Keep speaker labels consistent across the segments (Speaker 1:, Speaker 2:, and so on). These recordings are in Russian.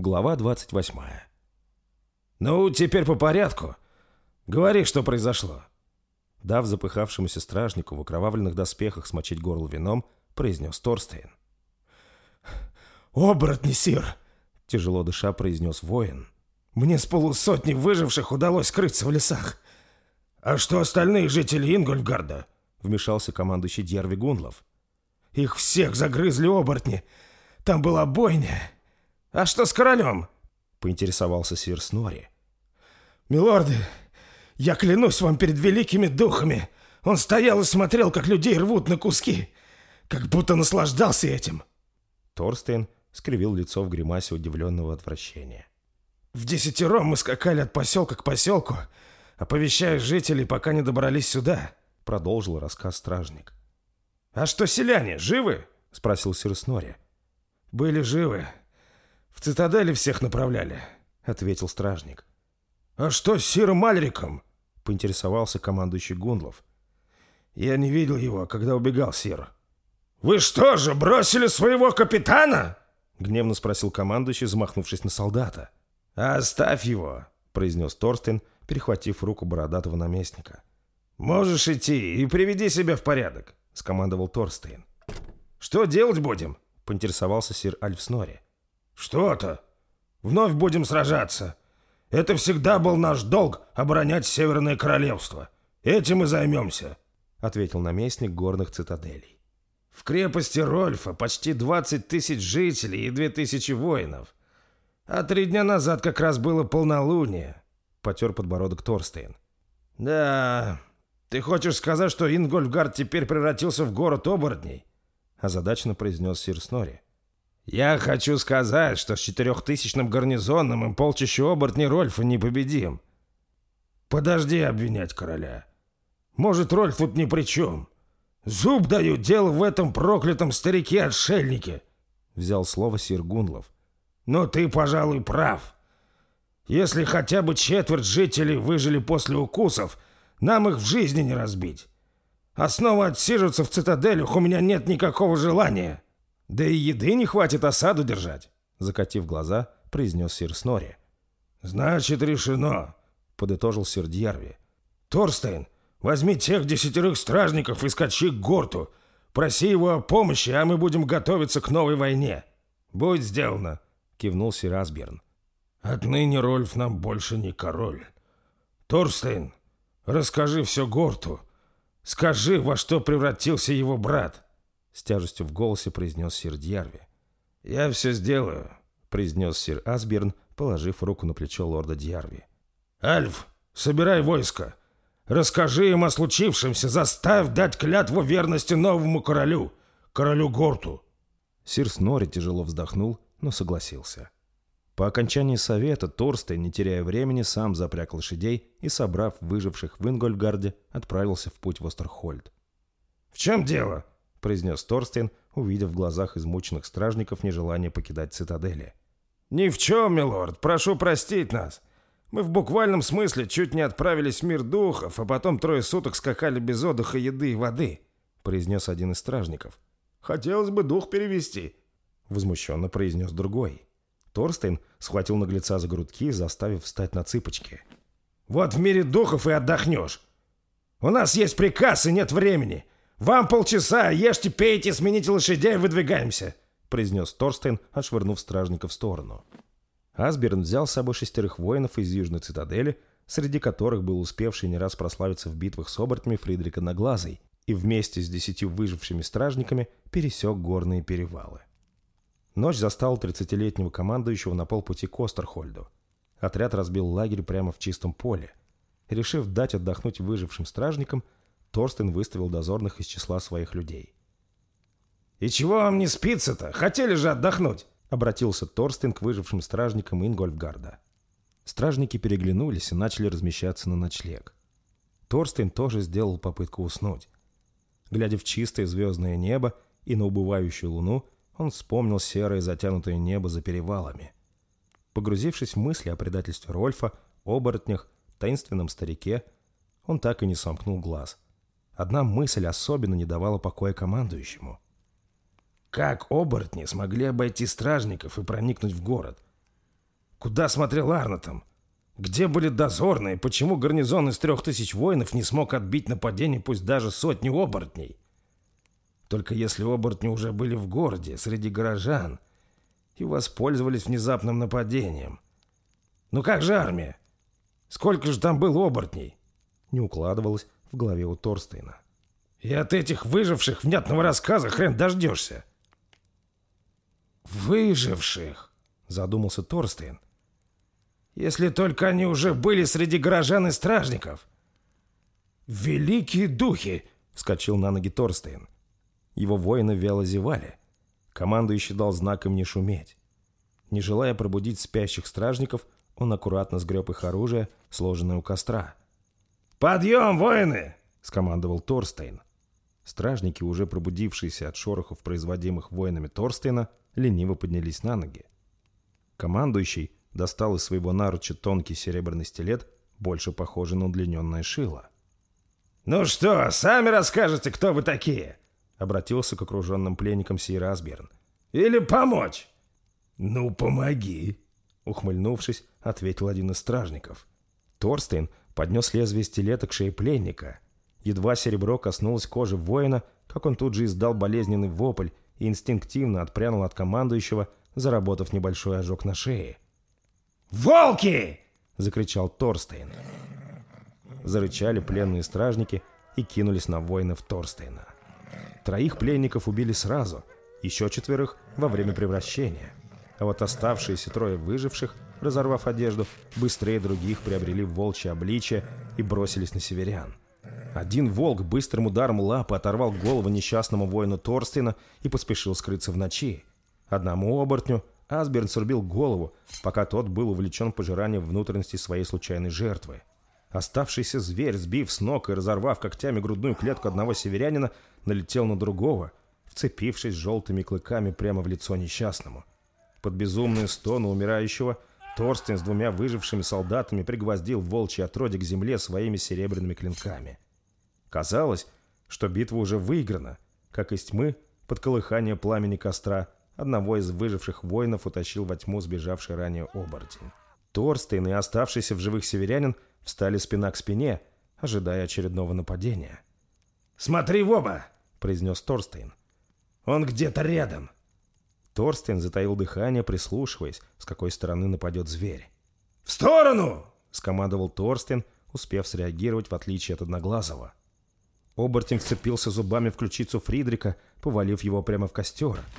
Speaker 1: Глава 28.
Speaker 2: «Ну, теперь по порядку. Говори, что произошло».
Speaker 1: Дав запыхавшемуся стражнику в окровавленных доспехах смочить горло вином, произнес Торстейн.
Speaker 2: «Оборотни, сир!» — тяжело дыша произнес воин. «Мне с полусотни выживших удалось скрыться в лесах. А что остальные жители Ингольфгарда?» — вмешался командующий Дьярви Гунлов. «Их всех загрызли оборотни. Там была бойня. А что с королем?» — поинтересовался сир Снори. «Милорды, я клянусь вам перед великими духами, он стоял и смотрел, как людей рвут на куски, как будто наслаждался этим».
Speaker 1: Торстейн скривил лицо в гримасе удивленного отвращения.
Speaker 2: «В десятером мы скакали от поселка к поселку, оповещая жителей, пока не добрались сюда», — продолжил рассказ стражник. «А что селяне, живы?» — спросил сир Снори. «Были живы. В цитадели всех направляли», — ответил стражник. «А что с сиром Мальриком?» — поинтересовался командующий Гунлов. «Я не видел его, когда убегал сир». «Вы что же, бросили своего капитана?» — гневно спросил командующий, замахнувшись на солдата. «Оставь его», — произнес Торстен, перехватив руку бородатого наместника. «Можешь идти и приведи себя в порядок», — скомандовал Торстейн. «Что делать будем?» — поинтересовался сир Альф Снори. «Что-то. Вновь будем сражаться. Это всегда был наш долг — оборонять Северное Королевство. Этим и займемся», — ответил наместник горных цитаделей. «В крепости Рольфа почти 20 тысяч жителей и 2 тысячи воинов. А три дня назад как раз было полнолуние», — потер подбородок Торстейн. «Да, ты хочешь сказать, что Ингольфгард теперь превратился в город оборотней?» — озадаченно произнес сир Снори. «Я хочу сказать, что с четырехтысячным гарнизоном и полчища оборотней Рольфа не победим. Подожди обвинять короля. Может, Рольф тут ни при чем. Зуб дают дело в этом проклятом старике-отшельнике», — взял слово сир Гунлов. «Но ты, пожалуй, прав. Если хотя бы четверть жителей выжили после укусов, нам их в жизни не разбить. А снова отсиживаться в цитаделях у меня нет никакого желания». «Да и еды не хватит осаду держать», — закатив глаза, произнес сир Снори. «Значит, решено», — подытожил сир Дьярви. «Торстейн, возьми тех десятерых стражников и скачи к Горту. Проси его о помощи, а мы будем готовиться к новой войне». «Будь сделано», — кивнул сир Асберн. «Отныне Рольф нам больше не король. Торстейн, расскажи все Горту. Скажи, во что превратился его брат». С тяжестью в голосе произнес сир Дьярви. «Я все сделаю», — произнес сир Асберн, положив руку на плечо лорда Дьярви. «Альф, собирай войско. Расскажи им о случившемся, заставь дать клятву верности новому королю, королю Горту».
Speaker 1: Сир Снори тяжело вздохнул, но согласился. По окончании совета Торстейн, не теряя времени, сам запряг лошадей и, собрав выживших в Ингольфгарде, отправился в путь в Остерхольд.
Speaker 2: «В чем дело?» — произнес Торстен, увидев в глазах измученных стражников нежелание покидать цитадели. «Ни в чем, милорд, прошу простить нас. Мы в буквальном смысле чуть не отправились в мир духов, а потом трое суток скакали без отдыха, еды и воды», — произнес один из стражников. «Хотелось бы дух перевести», — возмущенно произнес другой. Торстейн схватил наглеца за грудки, заставив встать на цыпочки. «Вот в мире духов и отдохнешь. У нас есть приказ и нет времени. «Вам полчаса, ешьте, пейте, смените лошадей, выдвигаемся», произнес Торстейн, отшвырнув стражника в сторону.
Speaker 1: Асберн взял с собой шестерых воинов из Южной цитадели, среди которых был успевший не раз прославиться в битвах с оборотнями Фридрик Одноглазый, и вместе с десятью выжившими стражниками пересек горные перевалы. Ночь застала тридцатилетнего командующего на полпути к Остерхольду. Отряд разбил лагерь прямо в чистом поле. Решив дать отдохнуть выжившим стражникам, Торстен выставил дозорных из числа своих людей.
Speaker 2: «И чего вам не спится-то? Хотели же отдохнуть!» Обратился Торстен к выжившим стражникам Ингольфгарда.
Speaker 1: Стражники переглянулись и начали размещаться на ночлег. Торстен тоже сделал попытку уснуть. Глядя в чистое звездное небо и на убывающую луну, он вспомнил серое затянутое небо за перевалами. Погрузившись в мысли о предательстве Рольфа, оборотнях, таинственном старике, он так и не сомкнул глаз – Одна мысль особенно не давала покоя командующему.
Speaker 2: Как оборотни смогли обойти стражников и проникнуть в город? Куда смотрел Арнотом? Где были дозорные? Почему гарнизон из трех тысяч воинов не смог отбить нападение пусть даже сотни оборотней? Только если оборотни уже были в городе, среди горожан, и воспользовались внезапным нападением. Ну как же армия? Сколько же там было оборотней?
Speaker 1: Не укладывалось в голове у Торстейна.
Speaker 2: И от этих выживших внятного рассказа хрен дождешься. Выживших, задумался Торстейн. Если только они уже были среди горожан и стражников. «Великие духи!» — вскочил на ноги Торстейн.
Speaker 1: Его воины вяло зевали. Командующий дал знак им не шуметь. Не желая пробудить спящих стражников, он аккуратно сгреб их оружие, сложенное у костра.
Speaker 2: «Подъем, воины!»
Speaker 1: — скомандовал Торстейн. Стражники, уже пробудившиеся от шорохов, производимых воинами Торстейна, лениво поднялись на ноги. Командующий достал из своего наруча тонкий серебряный стилет, больше похожий на удлиненное шило.
Speaker 2: «Ну что, сами расскажете, кто вы такие?»
Speaker 1: Обратился к окруженным пленникам сей Асберн.
Speaker 2: «Или помочь?»
Speaker 1: «Ну, помоги!» Ухмыльнувшись, ответил один из стражников. Торстейн поднес лезвие стилета к шее пленника. Едва серебро коснулось кожи воина, как он тут же издал болезненный вопль и инстинктивно отпрянул от командующего, заработав небольшой ожог на шее.
Speaker 2: «Волки!»
Speaker 1: — закричал Торстейн. Зарычали пленные стражники и кинулись на воинов Торстейна. Троих пленников убили сразу, еще четверых во время превращения. А вот оставшиеся трое выживших, разорвав одежду, быстрее других приобрели волчье обличие и бросились на северян. Один волк быстрым ударом лапы оторвал голову несчастному воину Торстейна и поспешил скрыться в ночи. Одному оборотню Асберн срубил голову, пока тот был увлечен пожиранием внутренности своей случайной жертвы. Оставшийся зверь, сбив с ног и разорвав когтями грудную клетку одного северянина, налетел на другого, вцепившись желтыми клыками прямо в лицо несчастному. Под безумные стоны умирающего Торстен с двумя выжившими солдатами пригвоздил волчий отродик к земле своими серебряными клинками. Казалось, что битва уже выиграна, как из тьмы, под колыхание пламени костра – Одного из выживших воинов утащил во тьму сбежавший ранее оборотень. Торстейн и оставшийся в живых северянин встали спина к спине, ожидая очередного нападения.
Speaker 2: «Смотри в оба!» — произнес Торстейн. «Он где-то рядом!»
Speaker 1: Торстейн затаил дыхание, прислушиваясь, с какой стороны нападет зверь.
Speaker 2: «В сторону!»
Speaker 1: — скомандовал Торстейн, успев среагировать в отличие от Одноглазого. Оборотень вцепился зубами в ключицу Фридрика, повалив его прямо в костер —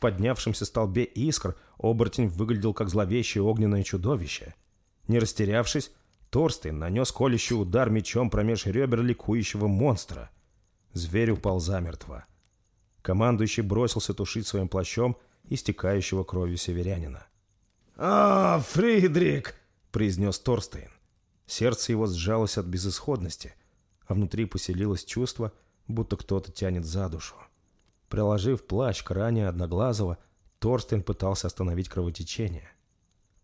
Speaker 1: поднявшемся столбе искр оборотень выглядел как зловещее огненное чудовище. Не растерявшись, Торстейн нанес колющий удар мечом промеж ребер ликующего монстра. Зверь упал замертво. Командующий бросился тушить своим плащом истекающего кровью северянина.
Speaker 2: «А, Фридрик!» — произнес Торстейн.
Speaker 1: Сердце его сжалось от безысходности, а внутри поселилось чувство, будто кто-то тянет за душу. Приложив плащ к ране Одноглазого, Торстен пытался остановить кровотечение.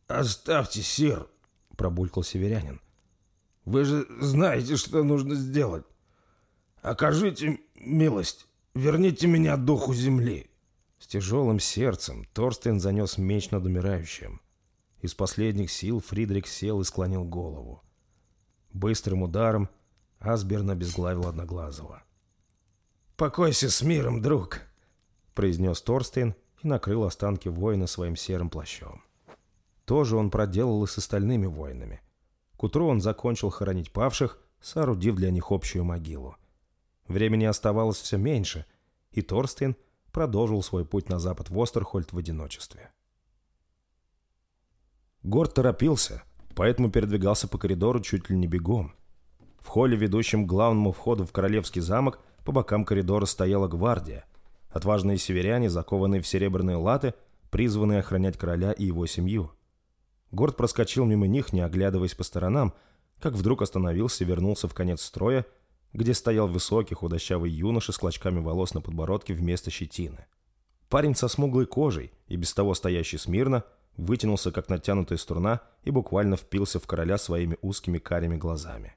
Speaker 2: «Оставьте, сир!» — пробулькал северянин. «Вы же знаете, что нужно сделать. Окажите милость, верните меня духу земли!»
Speaker 1: С тяжелым сердцем Торстен занес меч над умирающим. Из последних сил Фридрик сел и склонил голову. Быстрым ударом Асберн обезглавил Одноглазого.
Speaker 2: «Покойся с миром, друг», —
Speaker 1: произнес Торстейн и накрыл останки воина своим серым плащом. То же он проделал и с остальными воинами. К утру он закончил хоронить павших, соорудив для них общую могилу. Времени оставалось все меньше, и Торстейн продолжил свой путь на запад в Остерхольд в одиночестве. Горд торопился, поэтому передвигался по коридору чуть ли не бегом. В холле, ведущем к главному входу в королевский замок, по бокам коридора стояла гвардия. Отважные северяне, закованные в серебряные латы, призванные охранять короля и его семью. Горд проскочил мимо них, не оглядываясь по сторонам, как вдруг остановился и вернулся в конец строя, где стоял высокий худощавый юноша с клочками волос на подбородке вместо щетины. Парень со смуглой кожей и без того стоящий смирно, вытянулся, как натянутая струна, и буквально впился в короля своими узкими карими глазами.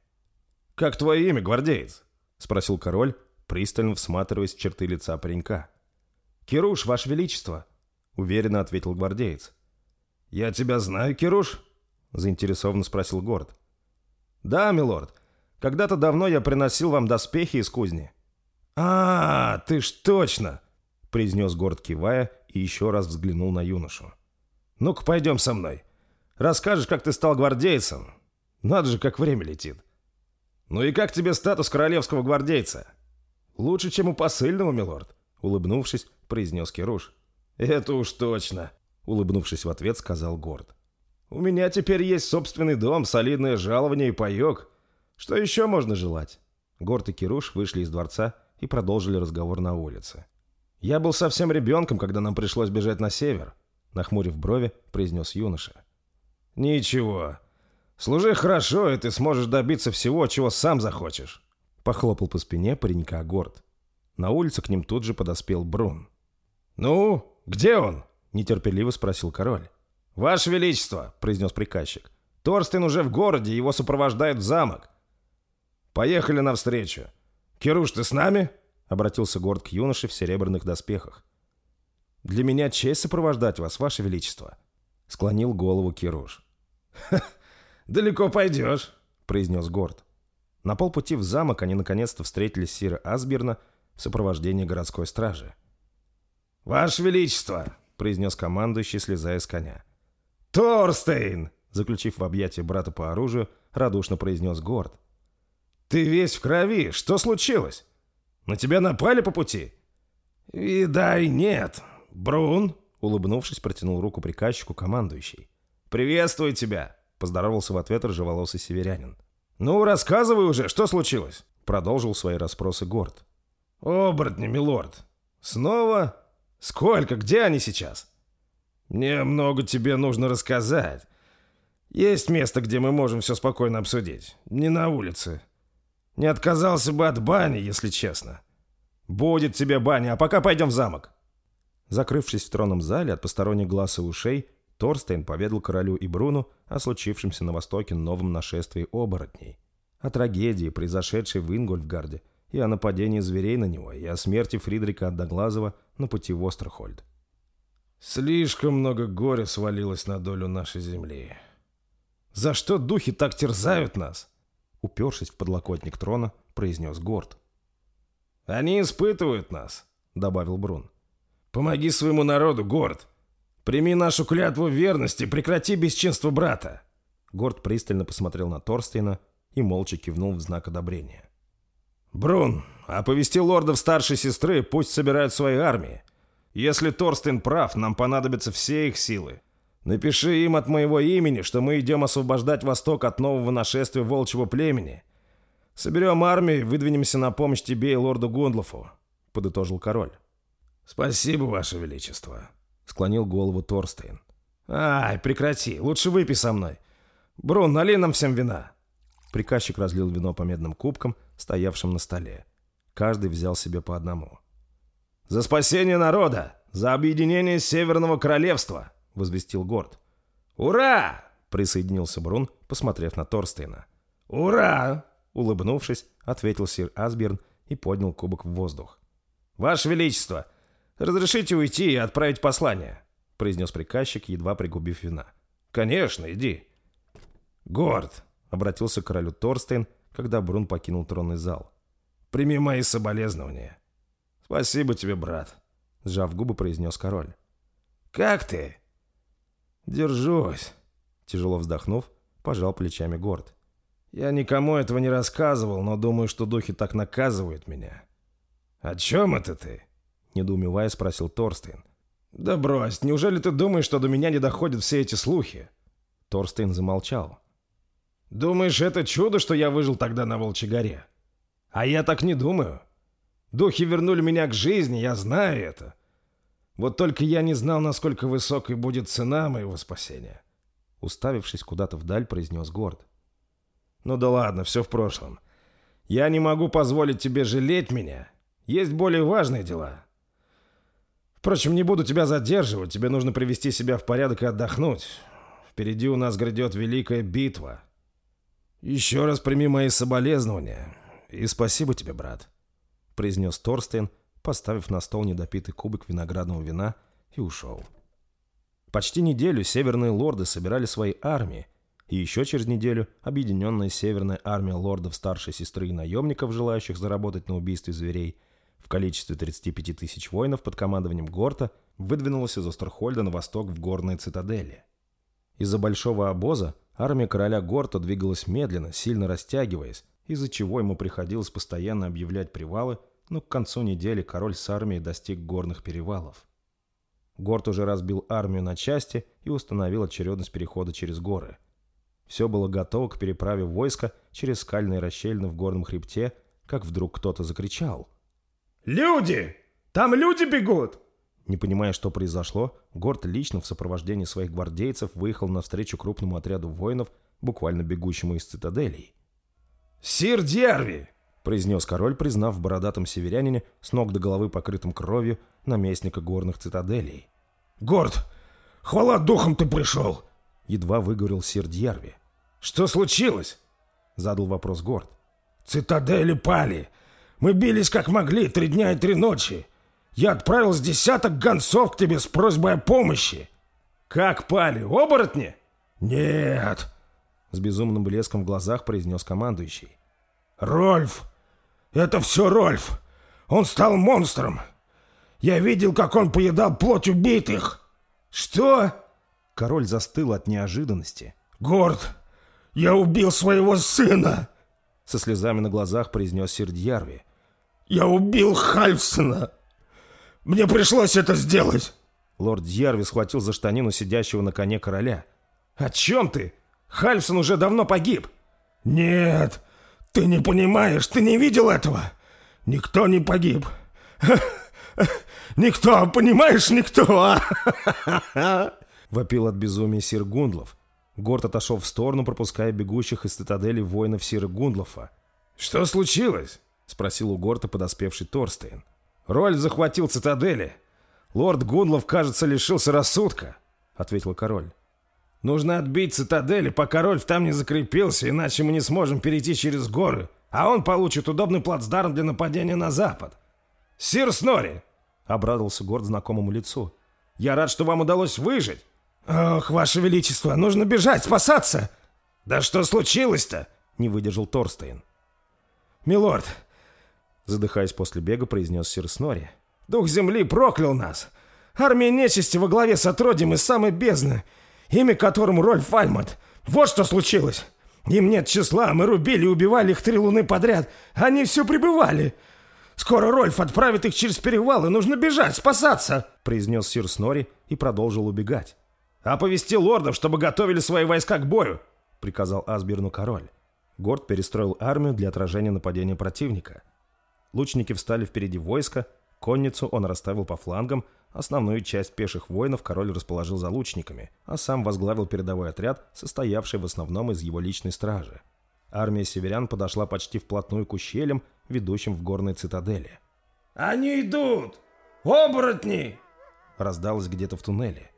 Speaker 2: «Как твое имя, гвардеец?»
Speaker 1: — спросил король, пристально всматриваясь в черты лица паренька.
Speaker 2: «Кируш, Ваше Величество!»
Speaker 1: — уверенно ответил гвардеец.
Speaker 2: «Я тебя знаю, Кируш?» — заинтересованно спросил Горд. «Да, милорд. Когда-то давно я приносил вам доспехи из кузни». «А, ты ж точно!» — произнес Горд, кивая, и еще раз взглянул на юношу. «Ну-ка, пойдем со мной. Расскажешь, как ты стал гвардейцем. Надо же, как время летит. Ну и как тебе статус королевского гвардейца?» «Лучше, чем у посыльного, милорд», — улыбнувшись, произнес Кируш. «Это уж точно», — улыбнувшись в ответ, сказал Горд. «У меня теперь есть собственный дом, солидное жалование и паек. Что еще можно желать?» Горд и Кируш вышли из дворца и продолжили разговор на улице. «Я был совсем ребенком, когда нам пришлось бежать на север», — нахмурив брови, произнес юноша. «Ничего. Служи хорошо, и ты сможешь добиться всего, чего сам захочешь», — похлопал по спине паренька Горд. На улице к ним тут же подоспел Брун. «Ну, где он?» — нетерпеливо спросил король. «Ваше Величество!» — произнес приказчик. «Торстен уже в городе, его сопровождает в замок». «Поехали навстречу. Кируш, ты с нами?» — обратился Горд к юноше в серебряных доспехах. «Для меня честь сопровождать вас, Ваше Величество», — склонил голову Кируш. «Ха, далеко пойдешь», — произнес Горд. На полпути в замок они наконец-то встретили Сира Асберна в сопровождении городской стражи. «Ваше Величество!» — произнес командующий, слезая с коня. «Торстейн!» — заключив в объятия брата по оружию, радушно произнес Горд. «Ты весь в крови. Что случилось? На тебя напали по пути?» «И да, и нет. Брун!» — улыбнувшись, протянул руку приказчику командующий. «Приветствую тебя!» — поздоровался в ответ рыжеволосый северянин. «Ну, рассказывай уже, что случилось?» — продолжил свои расспросы Горд. «Оборотни, милорд. Снова? Сколько? Где они сейчас?» «Мне много тебе нужно рассказать. Есть место, где мы можем все спокойно обсудить. Не на улице. Не отказался бы от бани, если честно. Будет тебе баня, а пока пойдем в замок». Закрывшись в тронном зале от посторонних глаз и ушей, Торстейн поведал королю и Бруну о случившемся на востоке новом нашествии оборотней, о трагедии, произошедшей в Ингольфгарде, и о нападении зверей на него, и о смерти Фридрика Одноглазого на пути в Остерхольд. «Слишком много горя свалилось на долю нашей земли. За что духи так терзают нас?» Упершись в подлокотник трона, произнес Горд. «Они испытывают нас», — добавил Брун. «Помоги своему народу, Горд. Прими нашу клятву верности, прекрати бесчинство брата». Горд пристально посмотрел на Торстейна и молча кивнул в знак одобрения. «Брун, оповести лордов старшей сестры, пусть собирают свои армии. Если Торстен прав, нам понадобятся все их силы. Напиши им от моего имени, что мы идем освобождать Восток от нового нашествия волчьего племени. Соберем армию и выдвинемся на помощь тебе и лорду Гундлофу», — подытожил король. «Спасибо, ваше величество», — склонил голову Торстейн. «Ай, прекрати, лучше выпей со мной. Брун, налей нам всем вина». Приказчик разлил вино по медным кубкам, стоявшим на столе. Каждый взял себе по одному. «За спасение народа! За объединение Северного Королевства!» — возвестил Горд. «Ура!» — присоединился Брун, посмотрев на Торстейна. «Ура!» — улыбнувшись, ответил сир Асберн и поднял кубок в воздух. «Ваше Величество, разрешите уйти и отправить послание?» — произнес приказчик, едва пригубив вина. «Конечно, иди». «Горд!» — обратился к королю Торстейн, когда Брун покинул тронный зал. «Прими мои соболезнования». «Спасибо тебе, брат», — сжав губы, произнес король. «Как ты?» «Держусь», — тяжело вздохнув, пожал плечами Горд. «Я никому этого не рассказывал, но думаю, что духи так наказывают меня». «О чем это ты?» — недоумевая спросил Торстейн. «Да брось, неужели ты думаешь, что до меня не доходят все эти слухи?» Торстейн замолчал. «Думаешь, это чудо, что я выжил тогда на Волчьей горе? А я так не думаю. Духи вернули меня к жизни, я знаю это. Вот только я не знал, насколько высокой будет цена моего спасения. Уставившись куда-то вдаль, произнес Горд. Ну да ладно, все в прошлом. Я не могу позволить тебе жалеть меня. Есть более важные дела. Впрочем, не буду тебя задерживать. Тебе нужно привести себя в порядок и отдохнуть. Впереди у нас грядет великая битва. Еще раз прими мои соболезнования. И спасибо тебе, брат, произнес Торстен, поставив на стол недопитый кубик виноградного вина и ушел.
Speaker 1: Почти неделю северные лорды собирали свои армии, и еще через неделю объединенная северная армия лордов старшей сестры и наемников, желающих заработать на убийстве зверей, в количестве 35 тысяч воинов под командованием Горта выдвинулась из Остерхольда на восток в горные цитадели. Из-за большого обоза армия короля Горта двигалась медленно, сильно растягиваясь, из-за чего ему приходилось постоянно объявлять привалы, но к концу недели король с армией достиг горных перевалов. Горд уже разбил армию на части и установил очередность перехода через горы. Все было готово к переправе войска через скальные расщелины в горном хребте, как вдруг кто-то закричал.
Speaker 2: «Люди! Там люди бегут!»
Speaker 1: Не понимая, что произошло, Горд лично в сопровождении своих гвардейцев выехал навстречу крупному отряду воинов, буквально бегущему из цитаделей.
Speaker 2: «Сир Дерви!»
Speaker 1: — произнес король, признав в бородатом северянине с ног до головы покрытым кровью наместника горных цитаделей.
Speaker 2: «Горд, хвала духом ты пришел!»
Speaker 1: — едва выговорил сир Дьярви.
Speaker 2: «Что случилось?»
Speaker 1: — задал вопрос Горд.
Speaker 2: «Цитадели пали. Мы бились как могли три дня и три ночи. Я отправил с десяток гонцов к тебе с просьбой о помощи. Как пали? Оборотни? Нет.
Speaker 1: С безумным блеском в глазах произнес командующий.
Speaker 2: Рольф. Это все Рольф. Он стал монстром. Я видел, как он поедал плоть убитых. Что?
Speaker 1: Король застыл от неожиданности.
Speaker 2: Горд, я убил своего сына.
Speaker 1: Со слезами на глазах произнес Сердьярви.
Speaker 2: Я убил Хальфсона. Мне пришлось это сделать!»
Speaker 1: Лорд Дьярви схватил за штанину сидящего на коне короля.
Speaker 2: «О чем ты? Хальфсон уже давно погиб!» «Нет, ты не понимаешь, ты не видел этого! Никто не погиб! Никто, понимаешь, никто!»
Speaker 1: Вопил от безумия сир Гундлов. Горд отошел в сторону, пропуская бегущих из цитадели воинов сира Гундлофа.
Speaker 2: «Что случилось?»
Speaker 1: — спросил у Горта подоспевший Торстейн.
Speaker 2: Роль захватил цитадели. Лорд Гунлов, кажется, лишился рассудка, ответил король. Нужно отбить цитадели, пока Рольф там не закрепился, иначе мы не сможем перейти через горы, а он получит удобный плацдарм для нападения на запад. Сир Снори, обрадовался Горд знакомому лицу. Я рад, что вам удалось выжить. Ох, ваше величество, нужно бежать, спасаться. Да что случилось-то? Не выдержал Торстейн. Милорд, Задыхаясь после бега, произнес сир Снори. «Дух земли проклял нас! Армия нечисти во главе с отродьем из самой бездны, имя которому Рольф Альмат. Вот что случилось! Им нет числа, мы рубили и убивали их три луны подряд, они все прибывали!» «Скоро Рольф отправит их через перевал, и нужно бежать, спасаться!» произнес сир Снори и продолжил убегать. «Оповести лордов, чтобы готовили свои войска к бою!» приказал Асберну король. Горд перестроил армию для отражения нападения противника. Лучники встали впереди войска, конницу он расставил по флангам, основную часть пеших воинов король расположил за лучниками, а сам возглавил передовой отряд, состоявший в основном из его личной стражи. Армия северян подошла почти вплотную к ущельям, ведущим в горной цитадели. «Они идут! Оборотни!» раздалось где-то в туннеле.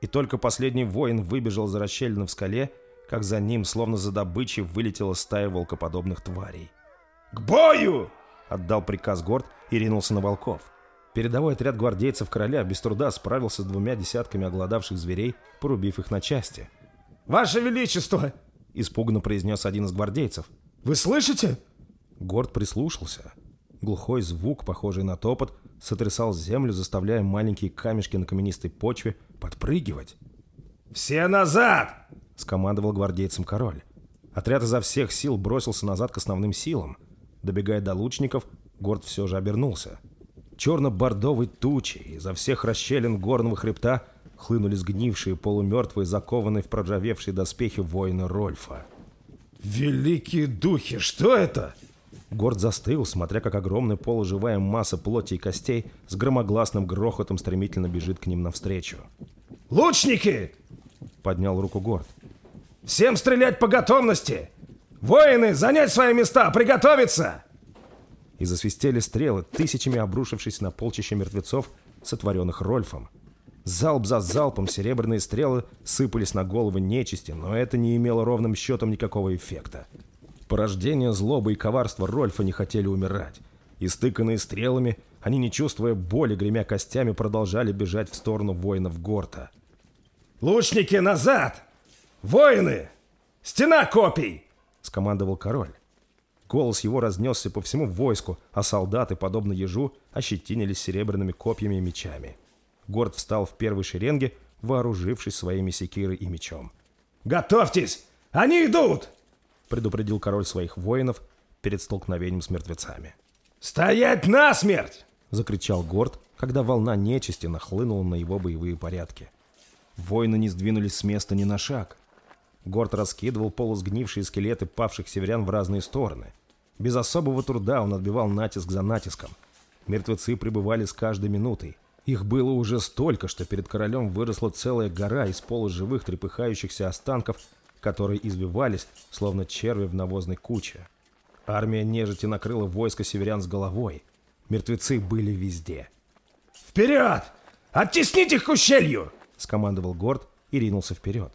Speaker 2: И только последний воин выбежал за расщелину в скале, как за ним, словно за добычей, вылетела стая волкоподобных тварей. «К бою!» Отдал приказ Горд и ринулся на волков. Передовой отряд гвардейцев короля без труда справился с двумя десятками оголодавших зверей, порубив их на части. «Ваше Величество!» – испуганно произнес один из гвардейцев. «Вы слышите?» Горд прислушался. Глухой звук, похожий на топот, сотрясал землю, заставляя маленькие камешки на каменистой почве подпрыгивать. «Все назад!» – скомандовал гвардейцам король. Отряд изо всех сил бросился назад к основным силам. Добегая до лучников, Горд все же обернулся. Черно-бордовой тучей изо всех расщелин горного хребта хлынули сгнившие, полумертвые, закованные в проржавевшие доспехи воина Рольфа. «Великие духи, что это?» Горд застыл, смотря как огромная полуживая масса плоти и костей с громогласным грохотом стремительно бежит к ним навстречу. «Лучники!» — поднял руку Горд. «Всем стрелять по готовности! Воины, занять свои места, приготовиться!» И засвистели стрелы, тысячами обрушившись на полчища мертвецов, сотворенных Рольфом. Залп за залпом серебряные стрелы сыпались на головы нечисти, но это не имело ровным счетом никакого эффекта. Порождение злобы и коварства Рольфа не хотели умирать. Истыканные стрелами, они, не чувствуя боли, гремя костями, продолжали бежать в сторону воинов Горта. «Лучники назад! Воины! Стена копий!» — скомандовал король.
Speaker 1: Голос его разнесся по всему войску, а солдаты, подобно ежу, ощетинились серебряными копьями и мечами. Горд встал в первой шеренге, вооружившись своими секирой и мечом.
Speaker 2: «Готовьтесь! Они идут!»
Speaker 1: — предупредил король своих воинов перед столкновением с мертвецами.
Speaker 2: «Стоять насмерть!»
Speaker 1: — закричал Горд, когда волна нечисти нахлынула на его боевые порядки. Воины не сдвинулись с места ни на шаг. Горд раскидывал полусгнившие скелеты павших северян в разные стороны. Без особого труда он отбивал натиск за натиском. Мертвецы пребывали с каждой минутой. Их было уже столько, что перед королем выросла целая гора из полуживых трепыхающихся останков, которые извивались, словно черви в навозной куче. Армия нежити накрыла войско северян с головой. Мертвецы были везде.
Speaker 2: «Вперед! Оттесните их к ущелью!»
Speaker 1: — скомандовал Горд и ринулся вперед.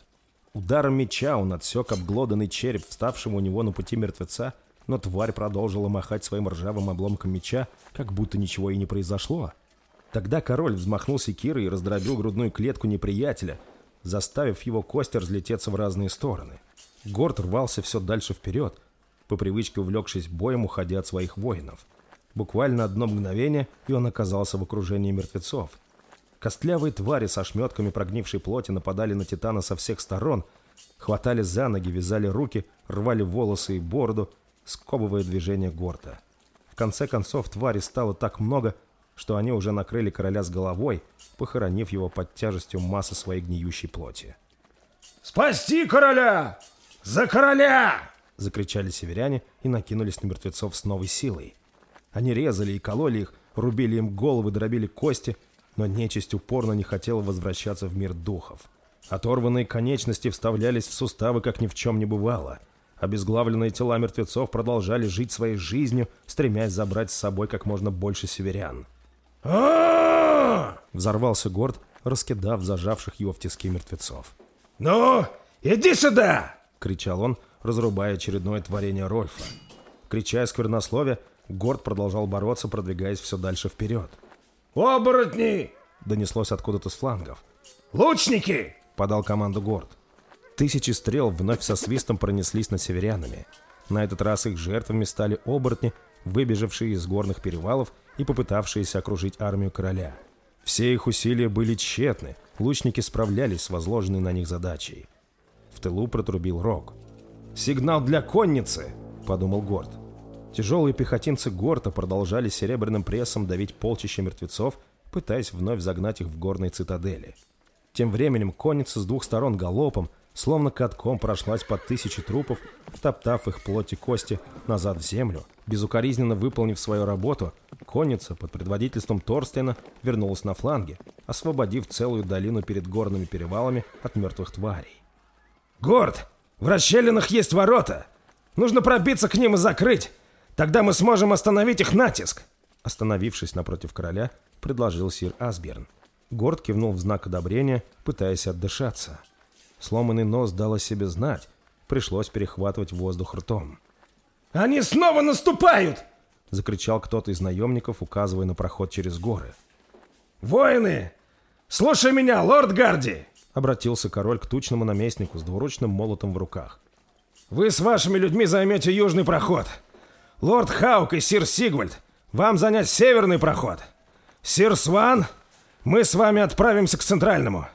Speaker 1: Ударом меча он отсек обглоданный череп, вставшему у него на пути мертвеца, но тварь продолжила махать своим ржавым обломком меча, как будто ничего и не произошло. Тогда король взмахнул секирой и раздробил грудную клетку неприятеля, заставив его кости разлететься в разные стороны. Горд рвался все дальше вперед, по привычке увлекшись боем, уходя от своих воинов. Буквально одно мгновение, и он оказался в окружении мертвецов. Костлявые твари со шметками прогнившей плоти нападали на Титана со всех сторон, хватали за ноги, вязали руки, рвали волосы и бороду, сковывая движение Горта. В конце концов, твари стало так много, что они уже накрыли короля с головой, похоронив его под тяжестью массы своей гниющей плоти.
Speaker 2: «Спасти короля! За короля!»
Speaker 1: — закричали северяне и накинулись на мертвецов с новой силой. Они резали и кололи их, рубили им головы, дробили кости, но нечисть упорно не хотела возвращаться в мир духов. Оторванные конечности вставлялись в суставы, как ни в чем не бывало. Обезглавленные тела мертвецов продолжали жить своей жизнью, стремясь забрать с собой как можно больше северян. Взорвался Горд, раскидав зажавших его в тиски мертвецов.
Speaker 2: «Ну, иди сюда!»
Speaker 1: — кричал он, разрубая очередное творение Рольфа. Крича сквернословие, Горд продолжал бороться, продвигаясь все дальше вперед.
Speaker 2: «Оборотни!»
Speaker 1: — донеслось откуда-то с флангов.
Speaker 2: «Лучники!»
Speaker 1: — подал команду Горд. Тысячи стрел вновь со свистом пронеслись над северянами. На этот раз их жертвами стали оборотни, выбежавшие из горных перевалов и попытавшиеся окружить армию короля. Все их усилия были тщетны, лучники справлялись с возложенной на них задачей. В тылу протрубил рог. «Сигнал для конницы!» — подумал Горд. Тяжелые пехотинцы Горта продолжали серебряным прессом давить полчища мертвецов, пытаясь вновь загнать их в горные цитадели. Тем временем конница с двух сторон галопом, словно катком прошлась под тысячи трупов, втоптав их плоть и кости назад в землю. Безукоризненно выполнив свою работу, конница под предводительством Торстена вернулась на фланге, освободив целую долину перед горными перевалами от мертвых тварей.
Speaker 2: «Горд, в расщелинах есть ворота! Нужно пробиться к ним и закрыть! Тогда мы сможем остановить их натиск!»
Speaker 1: Остановившись напротив короля, предложил сир Асберн. Горд кивнул в знак одобрения, пытаясь отдышаться. Сломанный нос дал о себе знать. Пришлось перехватывать воздух ртом.
Speaker 2: «Они снова наступают!»
Speaker 1: — закричал кто-то из наемников, указывая на проход через горы.
Speaker 2: «Воины! Слушай меня, лорд Гарди!»
Speaker 1: — обратился король к тучному наместнику с двуручным молотом в руках.
Speaker 2: «Вы с вашими людьми займете южный проход. Лорд Хаук и сир Сигвальд, вам занять северный проход. Сир Сван, мы с вами отправимся к центральному.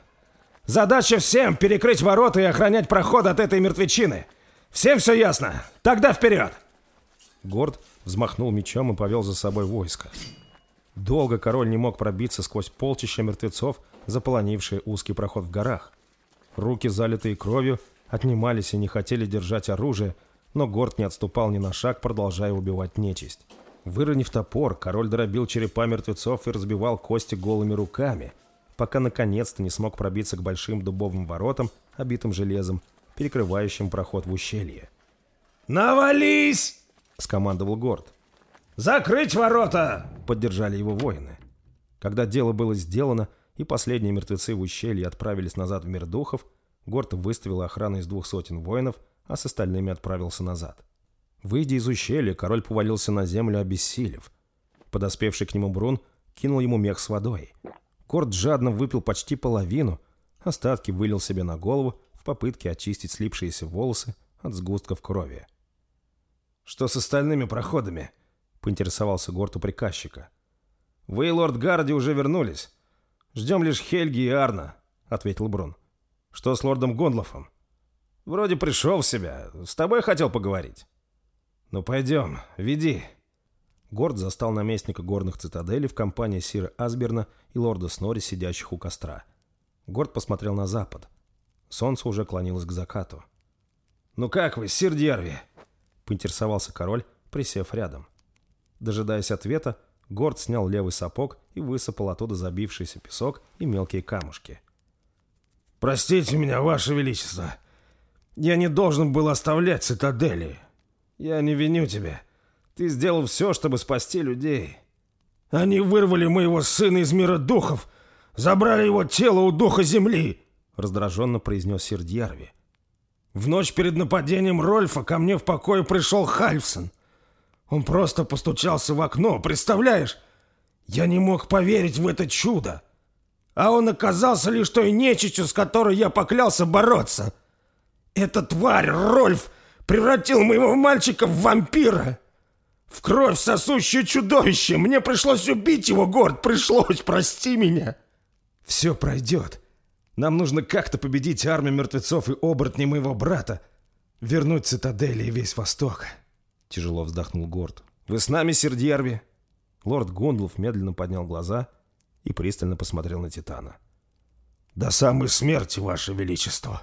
Speaker 2: Задача всем перекрыть ворота и охранять проход от этой мертвечины. Всем все ясно? Тогда вперед!»
Speaker 1: Горд взмахнул мечом и повел за собой войско. Долго король не мог пробиться сквозь полчища мертвецов, заполонившие узкий проход в горах. Руки, залитые кровью, отнимались и не хотели держать оружие, но Горд не отступал ни на шаг, продолжая убивать нечисть. Выронив топор, король дробил черепа мертвецов и разбивал кости голыми руками, пока наконец-то не смог пробиться к большим дубовым воротам, обитым железом, перекрывающим проход в ущелье.
Speaker 2: «Навались!»
Speaker 1: — скомандовал Горд.
Speaker 2: «Закрыть ворота!»
Speaker 1: — поддержали его воины. Когда дело было сделано, и последние мертвецы в ущелье отправились назад в мир духов, Горд выставил охрану из двух сотен воинов — а с остальными отправился назад. Выйдя из ущелья, король повалился на землю, обессилев. Подоспевший к нему Брун кинул ему мех с водой. Корт жадно выпил почти половину, остатки вылил себе на голову в попытке очистить слипшиеся волосы от сгустков крови.
Speaker 2: «Что с остальными проходами?» — поинтересовался Горд у приказчика. «Вы и лорд Гарди уже вернулись. Ждем лишь Хельги и Арна», — ответил Брун. «Что с лордом Гондлофом?» «Вроде пришел в себя. С тобой хотел поговорить». «Ну пойдем, веди».
Speaker 1: Горд застал наместника горных цитаделей в компании Сира Асберна и лорда Снори, сидящих у костра. Горд посмотрел на запад. Солнце уже клонилось к закату.
Speaker 2: «Ну как вы, сир Дьярви?»
Speaker 1: — поинтересовался король, присев рядом. Дожидаясь ответа, Горд снял левый сапог и высыпал оттуда забившийся песок и мелкие камушки.
Speaker 2: «Простите меня, ваше величество. Я не должен был оставлять цитадели. Я не виню тебя. Ты сделал все, чтобы спасти людей. Они вырвали моего сына из мира духов, забрали его тело у духа земли», — раздраженно произнес сир Дьярви. В ночь перед нападением Рольфа ко мне в покое пришел Хальфсон. Он просто постучался в окно, представляешь? Я не мог поверить в это чудо. А он оказался лишь той нечистью, с которой я поклялся бороться. Эта тварь, Рольф, превратил моего мальчика в вампира. В кровь сосущее чудовище. Мне пришлось убить его, Горд, пришлось, прости меня.
Speaker 1: Все пройдет. Нам нужно как-то победить армию мертвецов и оборотней моего брата. Вернуть цитадели и весь Восток. Тяжело вздохнул Горд. Вы с нами, Сердьерви? Лорд Гундлов медленно поднял глаза и пристально посмотрел на Титана.
Speaker 2: «До самой смерти, Ваше Величество!»